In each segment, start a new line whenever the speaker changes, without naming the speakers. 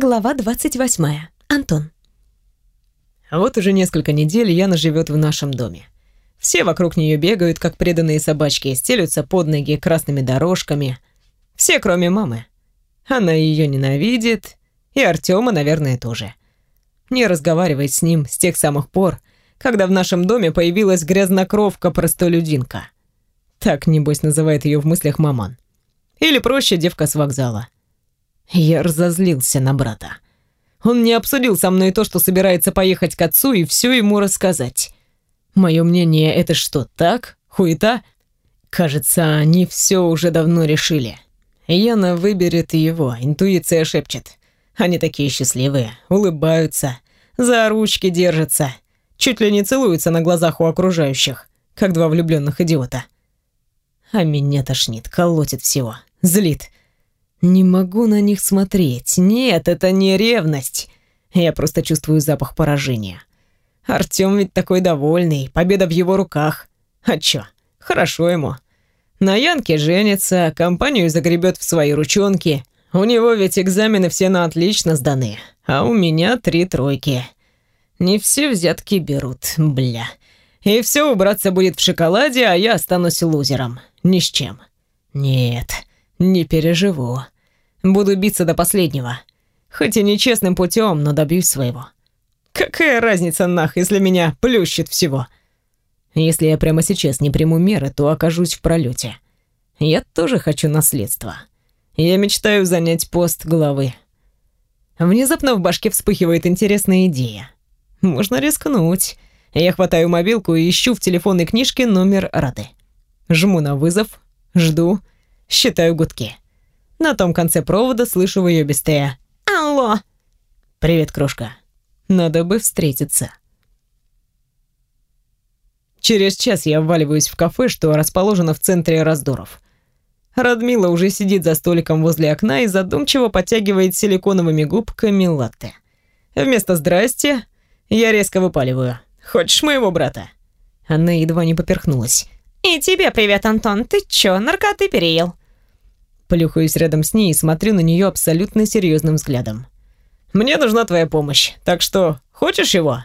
Глава 28. Антон.
Вот уже несколько недель Яна живет в нашем доме. Все вокруг нее бегают, как преданные собачки, стелются под ноги красными дорожками. Все, кроме мамы. Она ее ненавидит, и Артема, наверное, тоже. Не разговаривает с ним с тех самых пор, когда в нашем доме появилась грязнокровка-простолюдинка. Так, небось, называет ее в мыслях маман. Или проще девка с вокзала. Я разозлился на брата. Он не обсудил со мной то, что собирается поехать к отцу и все ему рассказать. Мое мнение, это что, так? Хуета? Кажется, они все уже давно решили. Яна выберет его, интуиция шепчет. Они такие счастливые, улыбаются, за ручки держатся, чуть ли не целуются на глазах у окружающих, как два влюбленных идиота. А меня тошнит, колотит всего, злит. Не могу на них смотреть. Нет, это не ревность. Я просто чувствую запах поражения. Артём ведь такой довольный, победа в его руках. А чё, хорошо ему. На Янке женится, компанию загребет в свои ручонки. У него ведь экзамены все на отлично сданы, а у меня три тройки. Не все взятки берут, бля. И все убраться будет в шоколаде, а я останусь лузером. Ни с чем. Нет, не переживу. Буду биться до последнего. Хоть и нечестным путем, но добьюсь своего. Какая разница нах, если меня плющит всего? Если я прямо сейчас не приму меры, то окажусь в пролете. Я тоже хочу наследства. Я мечтаю занять пост главы. Внезапно в башке вспыхивает интересная идея. Можно рискнуть. Я хватаю мобилку и ищу в телефонной книжке номер Рады. Жму на вызов, жду, считаю гудки. На том конце провода слышу ее бестея. «Алло!» «Привет, крошка. Надо бы встретиться». Через час я вваливаюсь в кафе, что расположено в центре раздоров. Радмила уже сидит за столиком возле окна и задумчиво подтягивает силиконовыми губками латте. Вместо «здрасте» я резко выпаливаю. «Хочешь моего брата?» Она едва не поперхнулась.
«И тебе привет, Антон. Ты чё, наркоты переел?»
Плюхаюсь рядом с ней и смотрю на нее абсолютно серьезным взглядом. «Мне нужна твоя помощь, так что хочешь его?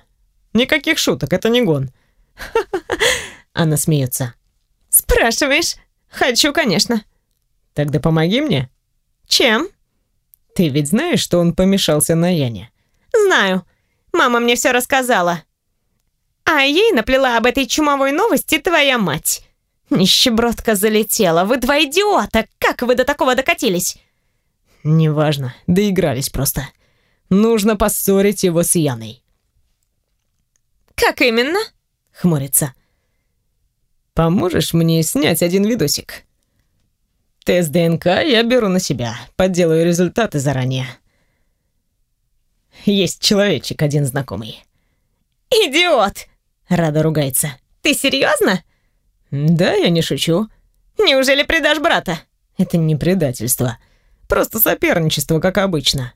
Никаких шуток, это не гон». Она смеется.
«Спрашиваешь? Хочу, конечно».
«Тогда помоги мне».
«Чем?»
«Ты ведь знаешь, что он помешался на Яне?»
«Знаю. Мама мне все рассказала. А ей наплела об этой чумовой новости твоя мать. Нищебродка залетела. Вы два идиота. Как вы до такого докатились?
Неважно. Доигрались просто. Нужно поссорить его с Яной.
Как именно?
Хмурится. Поможешь мне снять один видосик? Тест ДНК я беру на себя. Подделаю результаты заранее. Есть человечек один знакомый.
Идиот!
Рада ругается.
Ты серьезно?
«Да, я не шучу».
«Неужели предашь брата?»
«Это не предательство. Просто соперничество, как обычно».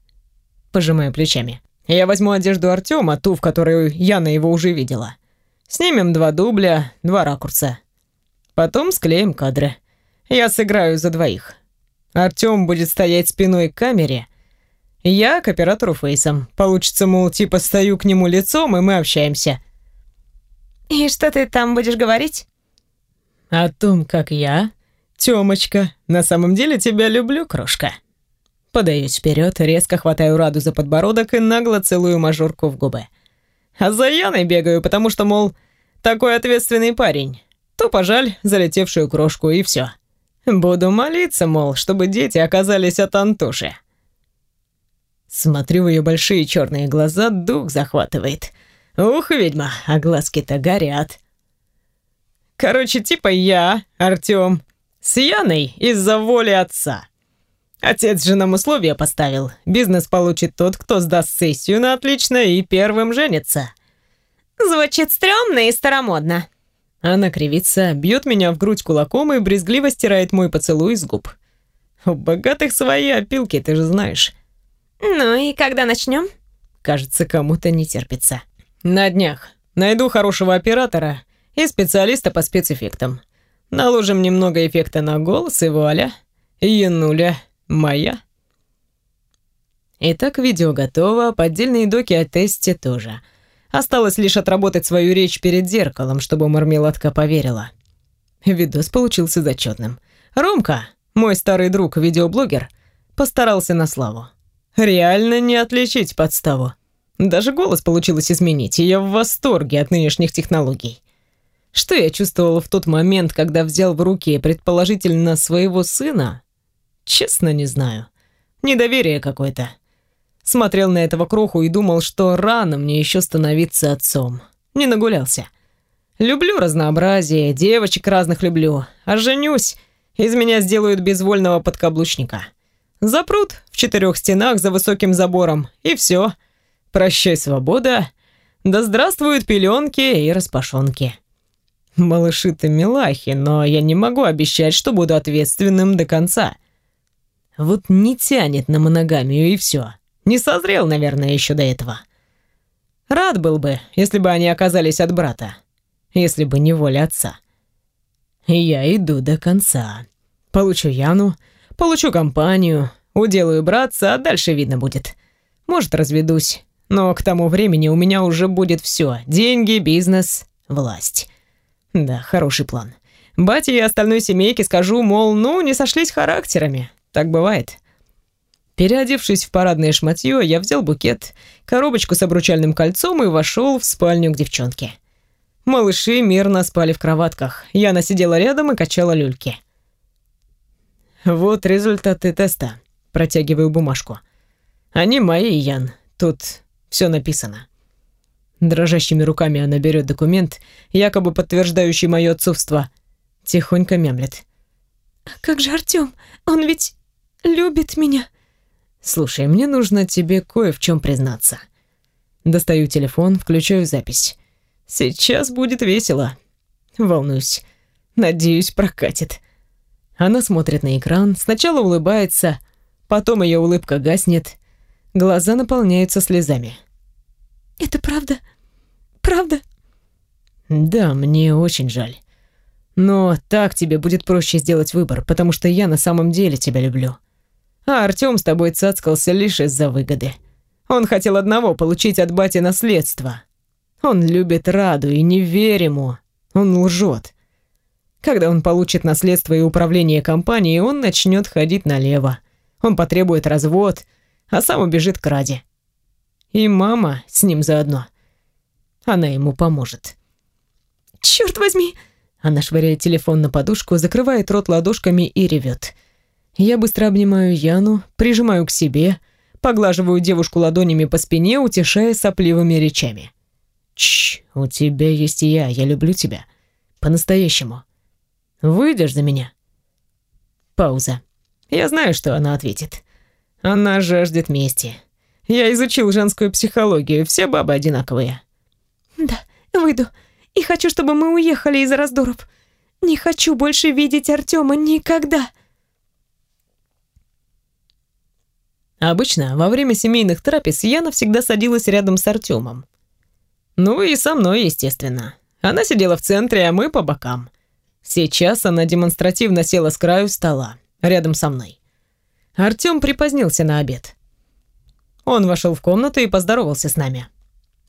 Пожимаю плечами. «Я возьму одежду Артема, ту, в которую Яна его уже видела. Снимем два дубля, два ракурса. Потом склеим кадры. Я сыграю за двоих. Артем будет стоять спиной к камере, я к оператору фейсом. Получится, мол, типа стою к нему лицом, и мы общаемся».
«И что ты там будешь говорить?»
О том, как я, Тёмочка, на самом деле тебя люблю, крошка. Подаюсь вперед, резко хватаю Раду за подбородок и нагло целую мажорку в губы. А за Яной бегаю, потому что, мол, такой ответственный парень. То пожаль залетевшую крошку и все. Буду молиться, мол, чтобы дети оказались от Антоши. Смотрю в ее большие черные глаза, дух захватывает. Ух, ведьма, а глазки-то горят. Короче, типа я, Артём, с Яной из-за воли отца. Отец же нам условия поставил. Бизнес получит тот, кто сдаст сессию на отлично и первым женится.
Звучит стрёмно и старомодно.
Она кривится, бьет меня в грудь кулаком и брезгливо стирает мой поцелуй с губ. У богатых свои опилки, ты же знаешь.
Ну и когда начнем?
Кажется, кому-то не терпится. На днях. Найду хорошего оператора и специалиста по спецэффектам. Наложим немного эффекта на голос и вуаля. Януля моя. Итак, видео готово, поддельные доки о тесте тоже. Осталось лишь отработать свою речь перед зеркалом, чтобы мармеладка поверила. Видос получился зачетным. Ромка, мой старый друг, видеоблогер, постарался на славу. Реально не отличить подставу. Даже голос получилось изменить, и я в восторге от нынешних технологий. Что я чувствовал в тот момент, когда взял в руки предположительно своего сына? Честно не знаю. Недоверие какое-то. Смотрел на этого кроху и думал, что рано мне еще становиться отцом. Не нагулялся. Люблю разнообразие, девочек разных люблю. А женюсь, из меня сделают безвольного подкаблучника. Запрут в четырех стенах за высоким забором, и все. Прощай, свобода. Да здравствуют пеленки и распашонки. Малыши-то милахи, но я не могу обещать, что буду ответственным до конца. Вот не тянет на моногамию и все. Не созрел, наверное, еще до этого. Рад был бы, если бы они оказались от брата. Если бы не воля отца. Я иду до конца. Получу Яну, получу компанию, уделаю братца, а дальше видно будет. Может, разведусь. Но к тому времени у меня уже будет все: деньги, бизнес, власть. Да, хороший план. Бате и остальной семейке скажу, мол, ну, не сошлись характерами. Так бывает. Переодевшись в парадное шматье, я взял букет, коробочку с обручальным кольцом и вошел в спальню к девчонке. Малыши мирно спали в кроватках. Яна сидела рядом и качала люльки. Вот результаты теста. Протягиваю бумажку. Они мои, Ян. Тут все написано. Дрожащими руками она берет документ, якобы подтверждающий мое отцовство. Тихонько мямлет.
«А как же Артём? Он ведь любит меня».
«Слушай, мне нужно тебе кое в чем признаться». Достаю телефон, включаю запись. Сейчас будет весело. Волнуюсь. Надеюсь, прокатит. Она смотрит на экран, сначала улыбается, потом ее улыбка гаснет, глаза наполняются слезами.
«Это правда? Правда?»
«Да, мне очень жаль. Но так тебе будет проще сделать выбор, потому что я на самом деле тебя люблю. А Артём с тобой цацкался лишь из-за выгоды. Он хотел одного — получить от бати наследство, он любит Раду, и не верь. Он лжет. Когда он получит наследство и управление компанией, он начнет ходить налево. Он потребует развод, а сам убежит к Раде. И мама с ним заодно. Она ему поможет.
«Черт возьми!»
Она швыряет телефон на подушку, закрывает рот ладошками и ревет. Я быстро обнимаю Яну, прижимаю к себе, поглаживаю девушку ладонями по спине, утешая сопливыми речами. Чш, у тебя есть я, я люблю тебя. По-настоящему. Выйдешь за меня? Пауза. Я знаю, что она ответит. Она жаждет мести. Я изучил женскую психологию, все бабы одинаковые.
Да, выйду. И хочу, чтобы мы уехали из раздоров. Не хочу больше видеть Артема никогда.
Обычно во время семейных трапез я навсегда садилась рядом с Артемом. Ну и со мной, естественно. Она сидела в центре, а мы по бокам. Сейчас она демонстративно села с краю стола, рядом со мной. Артём припозднился на обед. Он вошел в комнату и поздоровался с нами.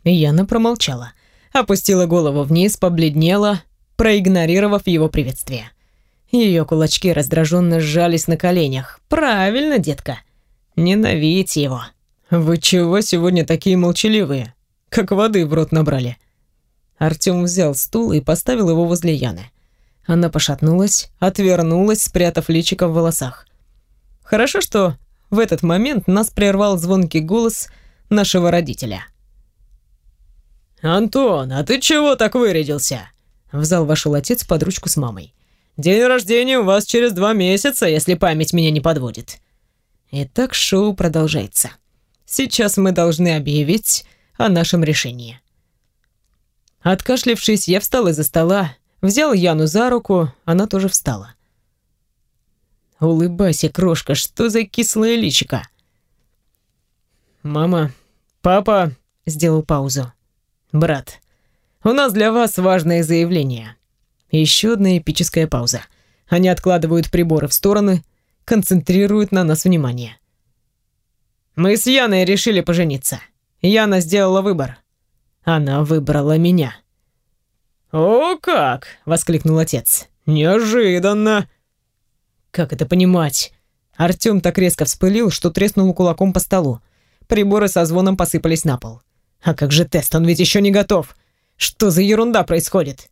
Яна промолчала, опустила голову вниз, побледнела, проигнорировав его приветствие. Ее кулачки раздраженно сжались на коленях. «Правильно, детка. Ненавидь его». «Вы чего сегодня такие молчаливые?» как воды в рот набрали. Артём взял стул и поставил его возле Яны. Она пошатнулась, отвернулась, спрятав личико в волосах. Хорошо, что в этот момент нас прервал звонкий голос нашего родителя. «Антон, а ты чего так вырядился?» В зал вошел отец под ручку с мамой. «День рождения у вас через два месяца, если память меня не подводит». Итак, шоу продолжается. Сейчас мы должны объявить о нашем решении. Откашлившись, я встал из-за стола, взял Яну за руку, она тоже встала. «Улыбайся, крошка, что за кислое личико?» «Мама, папа...» — сделал паузу. «Брат, у нас для вас важное заявление». Еще одна эпическая пауза. Они откладывают приборы в стороны, концентрируют на нас внимание. Мы с Яной решили пожениться. Яна сделала выбор. Она выбрала меня. «О, как!» — воскликнул отец. «Неожиданно!» «Как это понимать?» Артём так резко вспылил, что треснул кулаком по столу. Приборы со звоном посыпались на пол. «А как же тест? Он ведь еще не готов! Что за ерунда происходит?»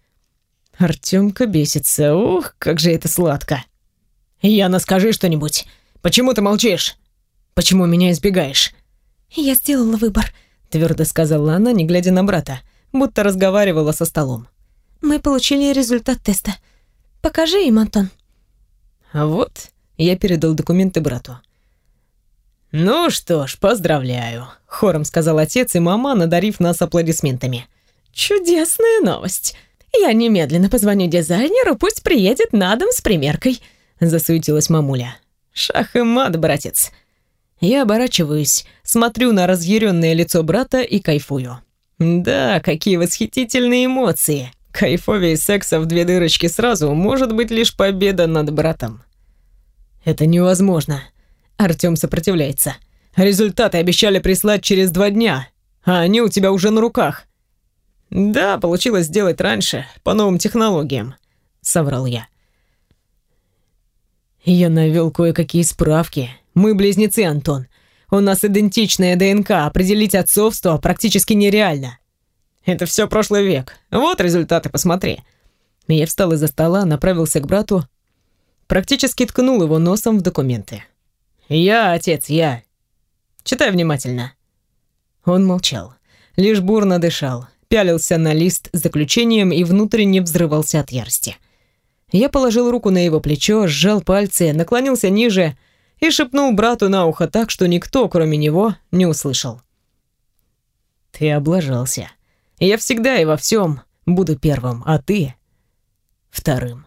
Артёмка бесится. Ух, как же это сладко. «Яна, скажи что-нибудь. Почему ты молчишь? Почему меня избегаешь?»
«Я сделала выбор», —
твердо сказала она, не глядя на брата, будто разговаривала со столом.
«Мы получили результат теста. Покажи им, Антон».
А вот я передал документы брату. «Ну что ж, поздравляю», — хором сказал отец и мама, надарив нас аплодисментами.
«Чудесная новость. Я немедленно позвоню дизайнеру, пусть приедет на дом с примеркой», — засуетилась мамуля.
«Шах и мат, братец». Я оборачиваюсь, смотрю на разъяренное лицо брата и кайфую. Да, какие восхитительные эмоции. Кайфовее секса в две дырочки сразу может быть лишь победа над братом. Это невозможно. Артём сопротивляется. Результаты обещали прислать через два дня, а они у тебя уже на руках. Да, получилось сделать раньше, по новым технологиям, соврал я. Я навёл кое-какие справки. Мы близнецы, Антон. У нас идентичная ДНК, определить отцовство практически нереально. Это все прошлый век. Вот результаты, посмотри. Я встал из-за стола, направился к брату, практически ткнул его носом в документы. «Я, отец, я. Читай внимательно». Он молчал, лишь бурно дышал, пялился на лист с заключением и внутренне взрывался от ярости. Я положил руку на его плечо, сжал пальцы, наклонился ниже и шепнул брату на ухо так, что никто, кроме него, не услышал. «Ты облажался. Я всегда и во всем буду первым, а ты — вторым».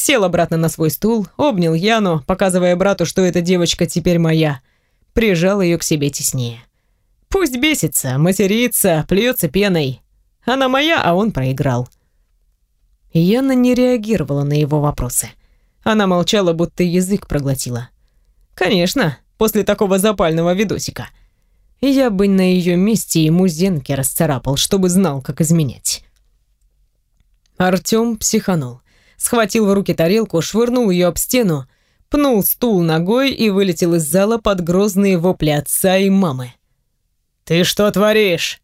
Сел обратно на свой стул, обнял Яну, показывая брату, что эта девочка теперь моя. Прижал ее к себе теснее. Пусть бесится, матерится, плюется пеной. Она моя, а он проиграл. Яна не реагировала на его вопросы. Она молчала, будто язык проглотила. Конечно, после такого запального видосика — я бы на ее месте ему зенки расцарапал, чтобы знал, как изменять. Артем психанул. Схватил в руки тарелку, швырнул ее об стену, пнул стул ногой и вылетел из зала под грозные вопли отца и мамы. «Ты что творишь?»